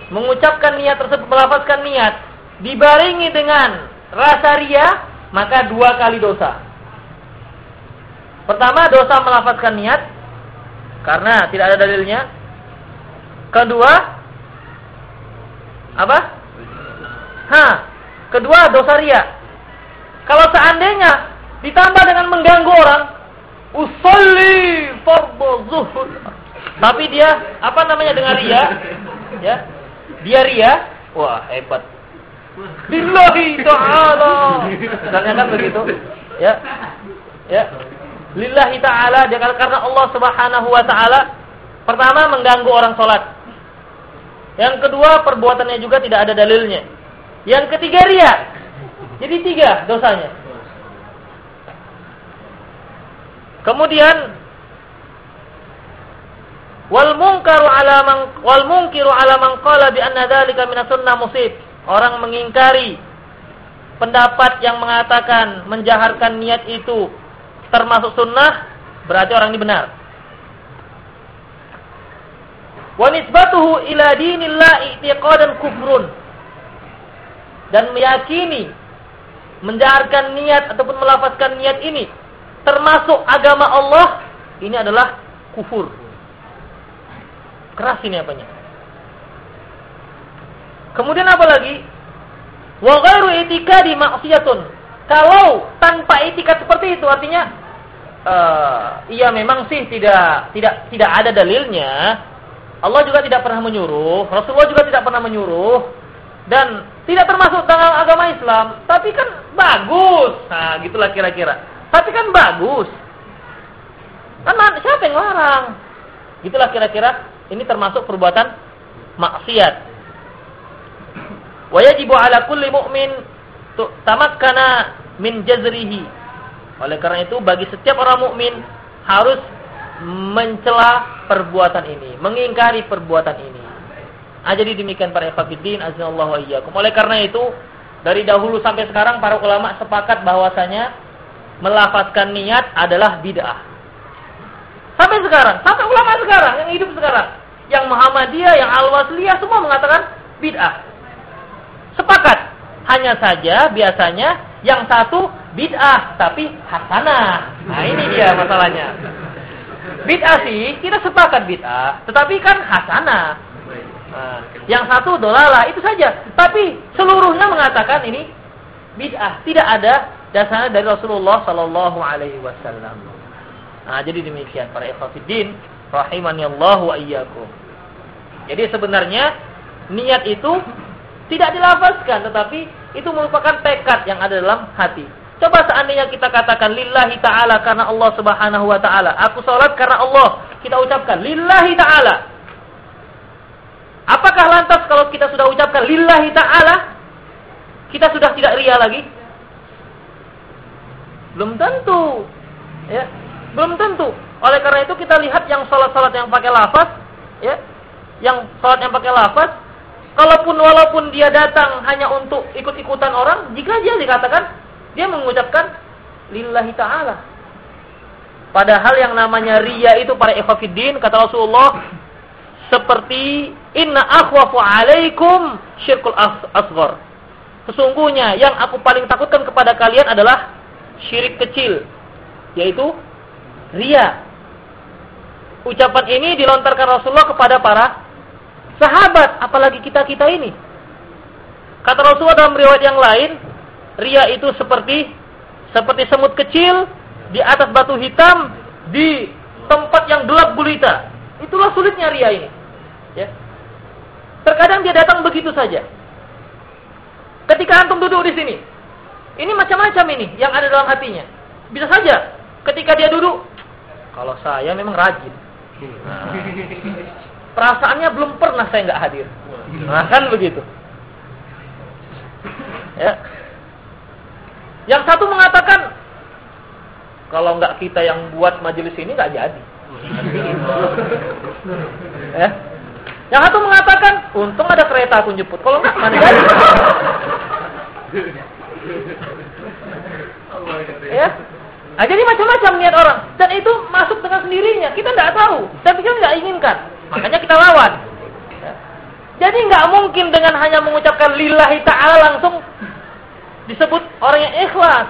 mengucapkan niat tersebut, melafazkan niat, dibarengi dengan rasa ria, maka dua kali dosa. Pertama, dosa melafazkan niat, karena tidak ada dalilnya. Kedua, apa? Ha, kedua dosa ria. Kalau seandainya ditambah dengan mengganggu orang, usolli fardhu. Tapi dia apa namanya dengan ria? Ya, dia ria, wah hebat. Lillahi ta'ala. Misalnya kan begitu. Ya. Ya. Lillahi ta'ala karena Allah Subhanahu wa taala pertama mengganggu orang salat. Yang kedua perbuatannya juga tidak ada dalilnya. Yang ketiga ria. Jadi tiga dosanya. Kemudian Wal munkaru ala man wal munkiru ala man qala bi anna dzalika min sunnah musib. Orang mengingkari pendapat yang mengatakan menjaharkan niat itu termasuk sunnah, berarti orang ini benar. Wa nisbatuhu ila dinillah i'tiqadan kufrun. Dan meyakini menjaharkan niat ataupun melafazkan niat ini termasuk agama Allah, ini adalah kufur. Keras ini apanya. Kemudian apa lagi? Wa ghairu itikadi maksiyatun. Kalau tanpa itikat seperti itu artinya uh, iya memang sih tidak tidak tidak ada dalilnya. Allah juga tidak pernah menyuruh, Rasulullah juga tidak pernah menyuruh dan tidak termasuk dalam agama Islam, tapi kan bagus. Nah, gitulah kira-kira. Tapi kan bagus. Kan siapa yang larang? Gitulah kira-kira ini termasuk perbuatan maksiat. Wa yajibu ala kulli mu'min tamakkana min jazrihi. Oleh karena itu bagi setiap orang mukmin harus mencela perbuatan ini, mengingkari perbuatan ini. Ah, jadi demikian para ikhwatiddin azinallahu iyyakum. Oleh karena itu dari dahulu sampai sekarang para ulama sepakat bahwasanya melafazkan niat adalah bid'ah. Sampai sekarang, sampai ulama sekarang yang hidup sekarang, yang Muhammadiyah, yang Al-Wasliyah semua mengatakan bid'ah. Sepakat. Hanya saja biasanya yang satu bid'ah tapi hasanah. Nah, ini dia masalahnya. Bid'ah sih kita sepakat bid'ah, tetapi kan hasanah. Nah, yang satu dolalah itu saja. Tapi seluruhnya mengatakan ini bid'ah, tidak ada dasarnya dari Rasulullah Sallallahu Alaihi Wasallam. Nah, jadi demikian para ikhwatiddin rahimani Allah wa iyyakum. Jadi sebenarnya niat itu tidak dilafazkan tetapi itu merupakan tekad yang ada dalam hati. Coba seandainya kita katakan lillahi taala karena Allah Subhanahu wa taala. Aku salat karena Allah. Kita ucapkan lillahi taala. Apakah lantas kalau kita sudah ucapkan lillahi taala kita sudah tidak ria lagi? Belum tentu. Ya, belum tentu. Oleh karena itu kita lihat yang salat-salat yang pakai lafaz, ya, yang salat yang pakai lafaz, kalaupun walaupun dia datang hanya untuk ikut-ikutan orang, jika dia dikatakan dia mengucapkan lillahi taala. Padahal yang namanya ria itu para ikhwatiddin kata Rasulullah seperti inna akhwafu alaikum syirkul asghar. Sesungguhnya yang aku paling takutkan kepada kalian adalah syirik kecil, yaitu ria. Ucapan ini dilontarkan Rasulullah kepada para sahabat, apalagi kita-kita ini. Kata Rasulullah dalam riwayat yang lain, ria itu seperti seperti semut kecil di atas batu hitam di tempat yang gelap gulita. Itulah sulitnya ria ini. Ya. Terkadang dia datang begitu saja. Ketika antum duduk di sini, ini macam-macam ini yang ada dalam hatinya. Bisa saja ketika dia duduk, kalau saya memang rajin. (laughs) perasaannya belum pernah saya nggak hadir. Nah, kan begitu. Ya. Yang satu mengatakan kalau nggak kita yang buat majelis ini nggak jadi. ya. Yang satu mengatakan untung ada kereta aku jemput. Kalau nggak mana jadi. ya. Nah, jadi macam-macam niat orang dan itu masuk dengan sendirinya. Kita nggak tahu dan kita nggak inginkan. Makanya kita lawan. Jadi nggak mungkin dengan hanya mengucapkan lillahi ta'ala langsung disebut orang yang ikhlas.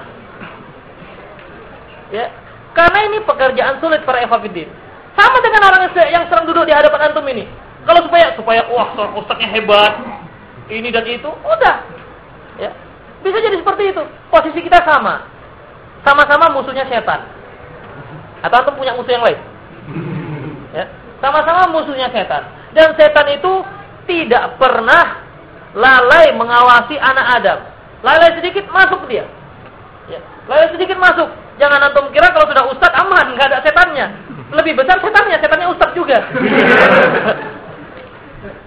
Ya. Karena ini pekerjaan sulit para evafiddin. Sama dengan orang yang sering duduk di hadapan antum ini. Kalau supaya supaya wah ustaznya hebat, ini dan itu, udah. Ya. Bisa jadi seperti itu. Posisi kita sama. Sama-sama musuhnya setan. Atau antum punya musuh yang lain? Sama-sama musuhnya setan. Dan setan itu tidak pernah lalai mengawasi anak Adam. Lalai sedikit masuk dia. Ya. Lalai sedikit masuk. Jangan antum kira kalau sudah ustaz aman, nggak ada setannya. Lebih besar setannya, setannya ustaz juga.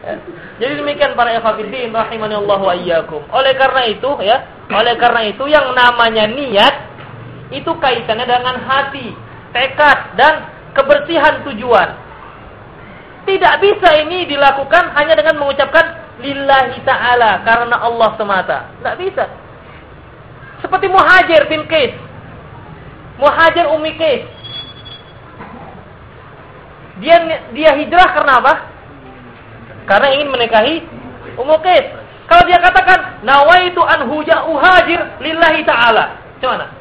ya. Jadi demikian para ikhwatiddin rahimani Allah wa iyyakum. Oleh karena itu ya, oleh karena itu yang namanya niat itu kaitannya dengan hati, tekad dan kebersihan tujuan. Tidak bisa ini dilakukan hanya dengan mengucapkan lillahi ta'ala karena Allah semata. Tidak bisa. Seperti Muhajir bin Qais. Muhajir Umi Qais. Dia dia hijrah karena apa? Karena ingin menikahi Ummu Qais. Kalau dia katakan nawaitu an uhajir lillahi ta'ala. Gimana?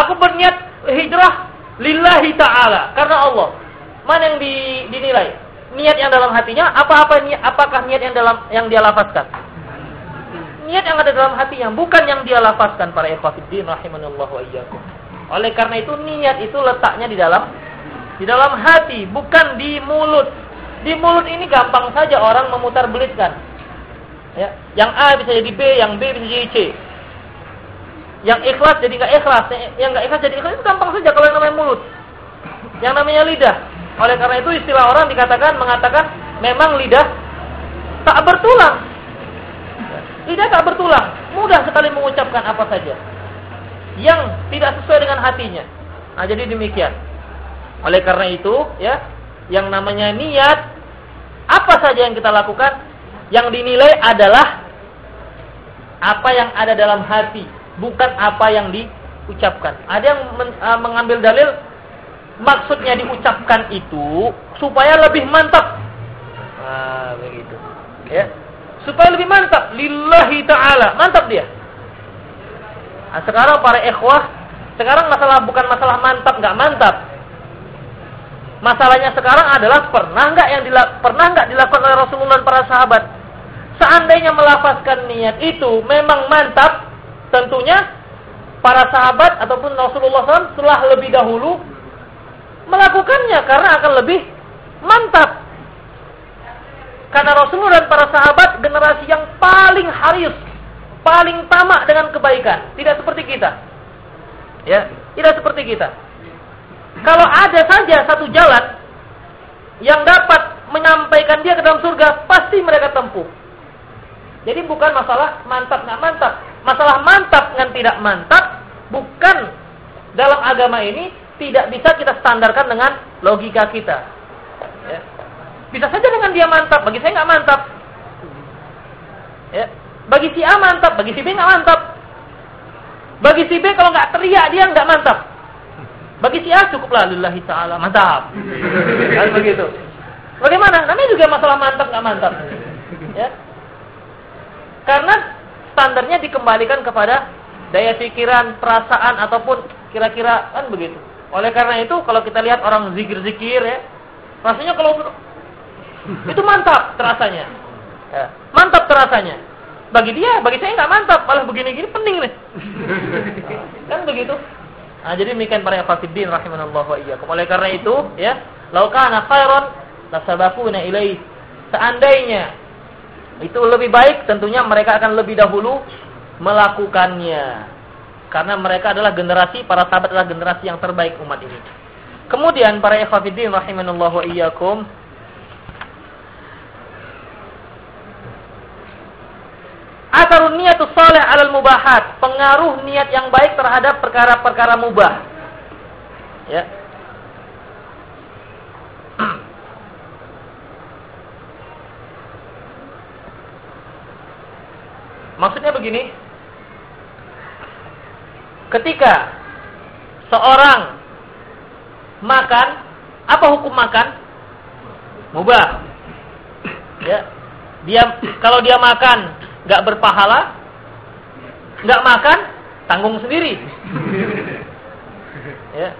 Aku berniat hijrah lillahi ta'ala karena Allah. Mana yang dinilai? Niat yang dalam hatinya apa apa niat apakah niat yang dalam yang dia lafazkan? Niat yang ada dalam hatinya bukan yang dia lafazkan para ikhwatiddin rahimanallahu wa iyyakum. Oleh karena itu niat itu letaknya di dalam di dalam hati, bukan di mulut. Di mulut ini gampang saja orang memutar belitkan. Ya, yang A bisa jadi B, yang B bisa jadi C. Yang ikhlas jadi nggak ikhlas, yang nggak ikhlas jadi ikhlas itu gampang saja kalau yang namanya mulut. Yang namanya lidah. Oleh karena itu istilah orang dikatakan mengatakan memang lidah tak bertulang. Lidah tak bertulang, mudah sekali mengucapkan apa saja yang tidak sesuai dengan hatinya. Nah, jadi demikian. Oleh karena itu, ya, yang namanya niat apa saja yang kita lakukan yang dinilai adalah apa yang ada dalam hati, bukan apa yang diucapkan. Ada yang uh, mengambil dalil maksudnya diucapkan itu supaya lebih mantap. Nah, begitu. Ya. Supaya lebih mantap lillahi taala. Mantap dia. Nah, sekarang para ikhwah, sekarang masalah bukan masalah mantap nggak mantap. Masalahnya sekarang adalah pernah nggak yang pernah nggak dilakukan oleh Rasulullah dan para sahabat. Seandainya melafazkan niat itu memang mantap, tentunya para sahabat ataupun Rasulullah SAW setelah lebih dahulu melakukannya karena akan lebih mantap. Karena Rasulullah dan para sahabat generasi yang paling haris, paling tamak dengan kebaikan, tidak seperti kita. Ya, tidak seperti kita. Kalau ada saja satu jalan yang dapat menyampaikan dia ke dalam surga, pasti mereka tempuh. Jadi bukan masalah mantap nggak mantap. Masalah mantap dengan tidak mantap bukan dalam agama ini tidak bisa kita standarkan dengan logika kita. Ya. Bisa saja dengan dia mantap, bagi saya nggak mantap. Ya. Bagi si A mantap, bagi si B nggak mantap. Bagi si B kalau nggak teriak dia nggak mantap. Bagi si A cukuplah lillahi ta'ala, mantap. Kan begitu. Bagaimana? Namanya juga masalah mantap nggak mantap. Ya. Karena standarnya dikembalikan kepada daya pikiran, perasaan ataupun kira-kira kan begitu. Oleh karena itu kalau kita lihat orang zikir-zikir ya, rasanya kalau itu mantap terasanya. Ya. Mantap terasanya. Bagi dia, bagi saya nggak mantap, malah begini-gini pening nih. (laughs) kan begitu. Nah, jadi demikian para ikhwatiddin rahimanallah wa iyyakum. Oleh karena itu, ya, lau kana khairan lasabaquna ilaih. Seandainya itu lebih baik, tentunya mereka akan lebih dahulu melakukannya. Karena mereka adalah generasi, para sahabat adalah generasi yang terbaik umat ini. Kemudian para ikhwatiddin rahimanallah wa iyyakum, Atharun niatu salih alal mubahat. Pengaruh niat yang baik terhadap perkara-perkara mubah. Ya. (clears throat) Maksudnya begini. Ketika seorang makan, apa hukum makan? Mubah. Ya. Dia kalau dia makan nggak berpahala, nggak makan, tanggung sendiri. ya.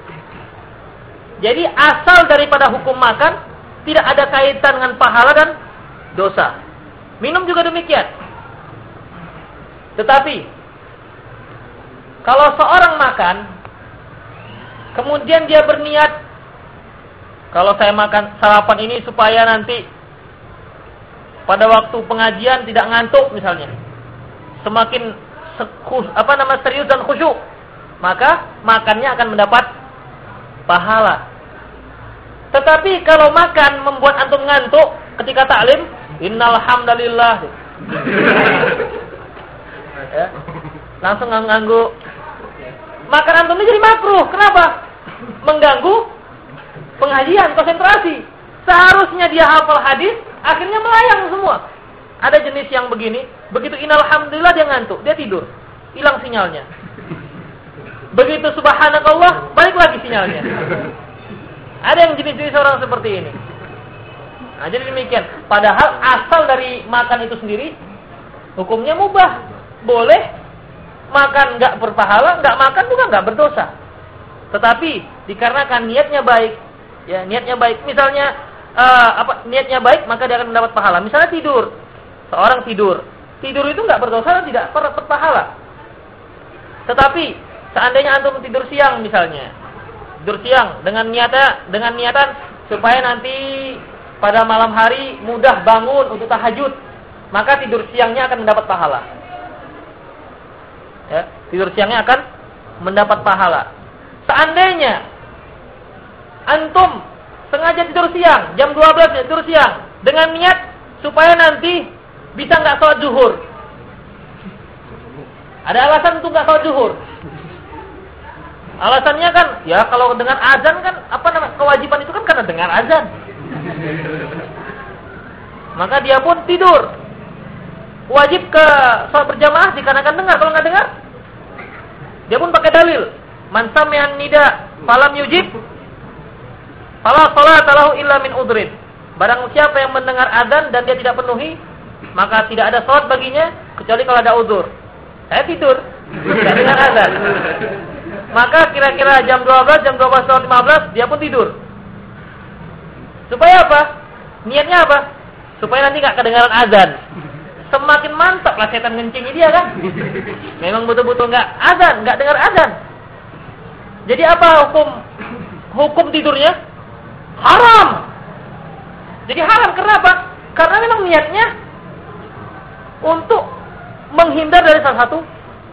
Jadi asal daripada hukum makan tidak ada kaitan dengan pahala dan dosa. Minum juga demikian. Tetapi kalau seorang makan kemudian dia berniat kalau saya makan sarapan ini supaya nanti pada waktu pengajian tidak ngantuk misalnya. Semakin apa nama serius dan khusyuk, maka makannya akan mendapat pahala. Tetapi kalau makan membuat antum ngantuk ketika taklim, innal hamdalillah. (laughs) ya. Langsung ngangguk. Makan antumnya jadi makruh. Kenapa? Mengganggu pengajian, konsentrasi. Seharusnya dia hafal hadis, akhirnya melayang semua. Ada jenis yang begini, begitu inalhamdulillah dia ngantuk, dia tidur. Hilang sinyalnya. Begitu subhanakallah, balik lagi sinyalnya. Ada yang jenis-jenis orang seperti ini. Nah, jadi demikian. Padahal asal dari makan itu sendiri, hukumnya mubah. Boleh makan nggak berpahala, nggak makan juga nggak berdosa. Tetapi dikarenakan niatnya baik, ya niatnya baik. Misalnya uh, apa niatnya baik maka dia akan mendapat pahala. Misalnya tidur, seorang tidur, tidur itu nggak berdosa dan tidak berpahala. Tetapi seandainya antum tidur siang misalnya, tidur siang dengan niatan dengan niatan supaya nanti pada malam hari mudah bangun untuk tahajud, maka tidur siangnya akan mendapat pahala. Ya, tidur siangnya akan mendapat pahala. Seandainya antum sengaja tidur siang, jam 12 tidur siang dengan niat supaya nanti bisa nggak sholat zuhur. Ada alasan untuk nggak sholat zuhur. Alasannya kan, ya kalau dengan azan kan apa nama kewajiban itu kan karena dengar azan. Maka dia pun tidur. Wajib ke sholat berjamaah dikarenakan dengar. Kalau nggak dengar, dia pun pakai dalil. Man sami'an nida falam yujib Fala salata lahu illa min udrin. Barang siapa yang mendengar azan dan dia tidak penuhi, maka tidak ada salat baginya kecuali kalau ada udur. Saya tidur, tidak dengar azan. Maka kira-kira jam 12, jam 12 15 dia pun tidur. Supaya apa? Niatnya apa? Supaya nanti nggak kedengaran azan. Semakin mantap lah setan ngencingi dia kan. (laughs) Memang betul-betul nggak azan, nggak dengar azan. Jadi apa hukum hukum tidurnya? haram. Jadi haram kenapa? Karena memang niatnya untuk menghindar dari salah satu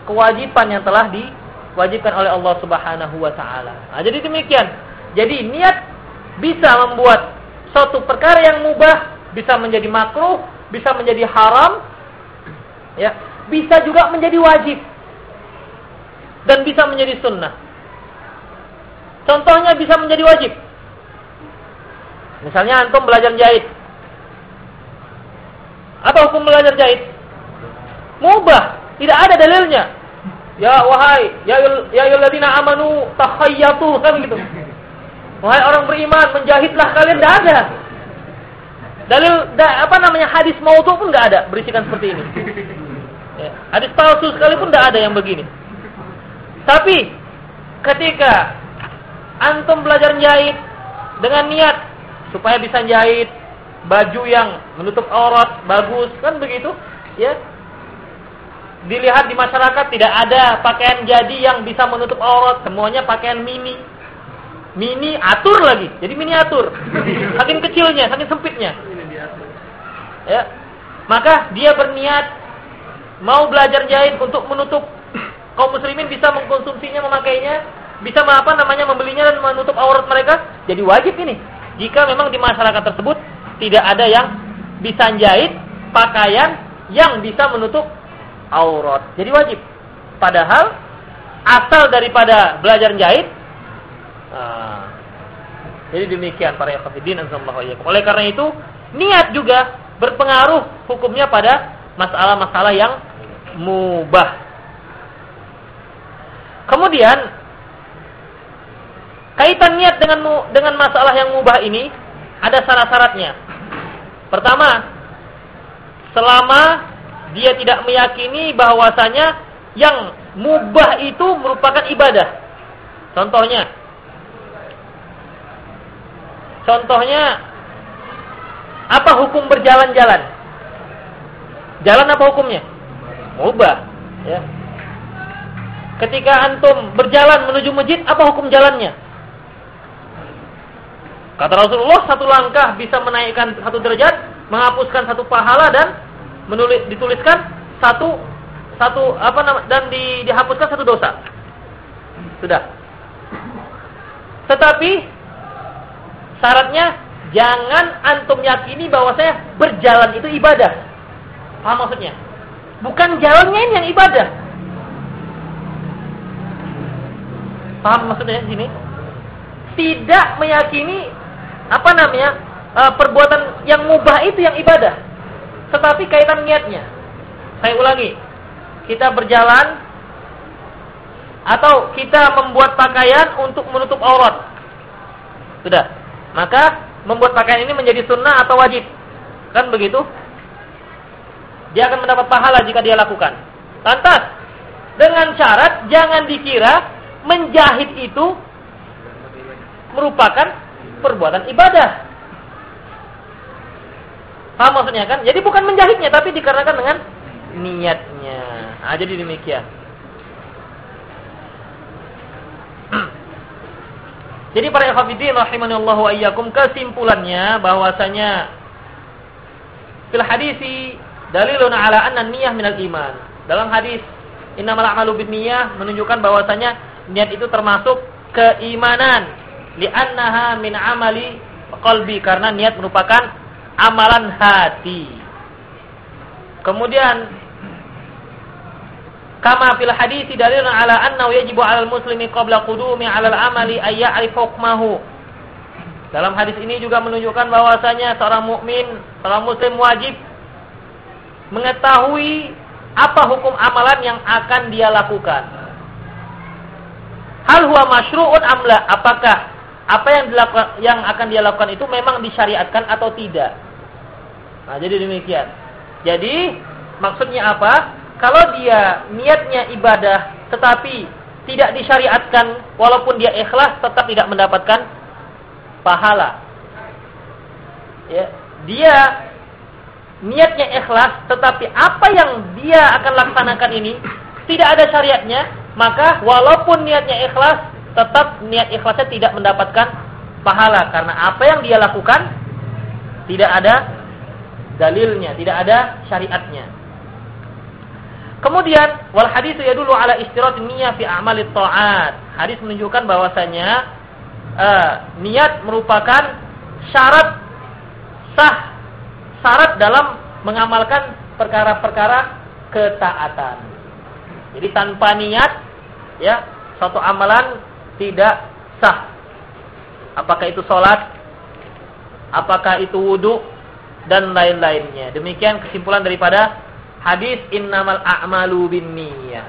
kewajiban yang telah diwajibkan oleh Allah Subhanahu wa taala. Nah, jadi demikian. Jadi niat bisa membuat suatu perkara yang mubah bisa menjadi makruh, bisa menjadi haram, ya, bisa juga menjadi wajib dan bisa menjadi sunnah. Contohnya bisa menjadi wajib. Misalnya antum belajar jahit. Apa hukum belajar jahit? Mubah, tidak ada dalilnya. Ya wahai, ya ya ayyuhalladzina amanu takhayyatu kan gitu. Wahai orang beriman, menjahitlah kalian tidak ada. Dalil da, apa namanya hadis maudhu pun nggak ada berisikan seperti ini. Ya, hadis palsu sekalipun tidak ada yang begini. Tapi ketika antum belajar jahit dengan niat supaya bisa jahit baju yang menutup aurat bagus kan begitu ya dilihat di masyarakat tidak ada pakaian jadi yang bisa menutup aurat, semuanya pakaian mini. Mini atur lagi, jadi miniatur. Saking kecilnya, saking sempitnya. Ya. Maka dia berniat mau belajar jahit untuk menutup kaum muslimin bisa mengkonsumsinya, memakainya, bisa apa namanya membelinya dan menutup aurat mereka. Jadi wajib ini. Jika memang di masyarakat tersebut tidak ada yang bisa jahit pakaian yang bisa menutup aurat. Jadi wajib. Padahal asal daripada belajar jahit nah, jadi demikian para ikhwatiddin Oleh karena itu, niat juga berpengaruh hukumnya pada masalah-masalah yang mubah. Kemudian kaitan niat dengan dengan masalah yang mubah ini ada syarat-syaratnya. Pertama, selama dia tidak meyakini bahwasanya yang mubah itu merupakan ibadah. Contohnya, contohnya apa hukum berjalan-jalan? Jalan apa hukumnya? Mubah, ya. Ketika antum berjalan menuju masjid, apa hukum jalannya? Kata Rasulullah, satu langkah bisa menaikkan satu derajat, menghapuskan satu pahala dan menulis dituliskan satu satu apa nama dan di, dihapuskan satu dosa. Sudah. Tetapi syaratnya jangan antum yakini bahwa saya berjalan itu ibadah. Paham maksudnya? Bukan jalannya ini yang ibadah. Paham maksudnya di sini? Tidak meyakini apa namanya? E, perbuatan yang mubah itu yang ibadah tetapi kaitan niatnya. Saya ulangi. Kita berjalan atau kita membuat pakaian untuk menutup aurat. Sudah. Maka membuat pakaian ini menjadi sunnah atau wajib. Kan begitu? Dia akan mendapat pahala jika dia lakukan. Lantas, dengan syarat jangan dikira menjahit itu merupakan perbuatan ibadah. Paham maksudnya kan? Jadi bukan menjahitnya tapi dikarenakan dengan niatnya. Nah, jadi demikian. (clears throat) jadi para ikhwatiddin rahimanallahu wa iyyakum kesimpulannya bahwasanya fil hadisi dalilun ala anna niyyah minal iman. Dalam hadis innamal a'malu binniyah menunjukkan bahwasanya niat itu termasuk keimanan li'annaha min amali qalbi karena niat merupakan amalan hati. Kemudian kama fil hadis dalilun ala annahu yajibu 'alal muslimi qabla qudumi 'alal amali ay ya'rif hukmahu. Dalam hadis ini juga menunjukkan bahwasanya seorang mukmin, seorang muslim wajib mengetahui apa hukum amalan yang akan dia lakukan. Hal huwa masyru'un amla? Apakah apa yang dilakukan yang akan dia lakukan itu memang disyariatkan atau tidak? Nah, jadi demikian. Jadi, maksudnya apa? Kalau dia niatnya ibadah tetapi tidak disyariatkan walaupun dia ikhlas tetap tidak mendapatkan pahala. Ya, dia niatnya ikhlas tetapi apa yang dia akan laksanakan ini tidak ada syariatnya, maka walaupun niatnya ikhlas tetap niat ikhlasnya tidak mendapatkan pahala karena apa yang dia lakukan tidak ada dalilnya, tidak ada syariatnya. Kemudian wal hadis ya dulu ala istirat niat fi a'malit taat. Hadis menunjukkan bahwasanya uh, niat merupakan syarat sah syarat dalam mengamalkan perkara-perkara ketaatan. Jadi tanpa niat ya suatu amalan tidak sah. Apakah itu sholat? Apakah itu wudhu? dan lain-lainnya. Demikian kesimpulan daripada hadis innamal a'malu binniyah.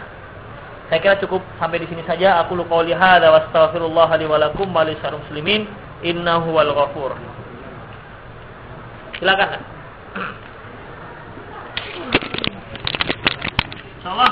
Saya kira cukup sampai di sini saja. Aku lupa lihat wa astaghfirullah li wa lakum wa muslimin innahu wal ghafur. Silakan. Insyaallah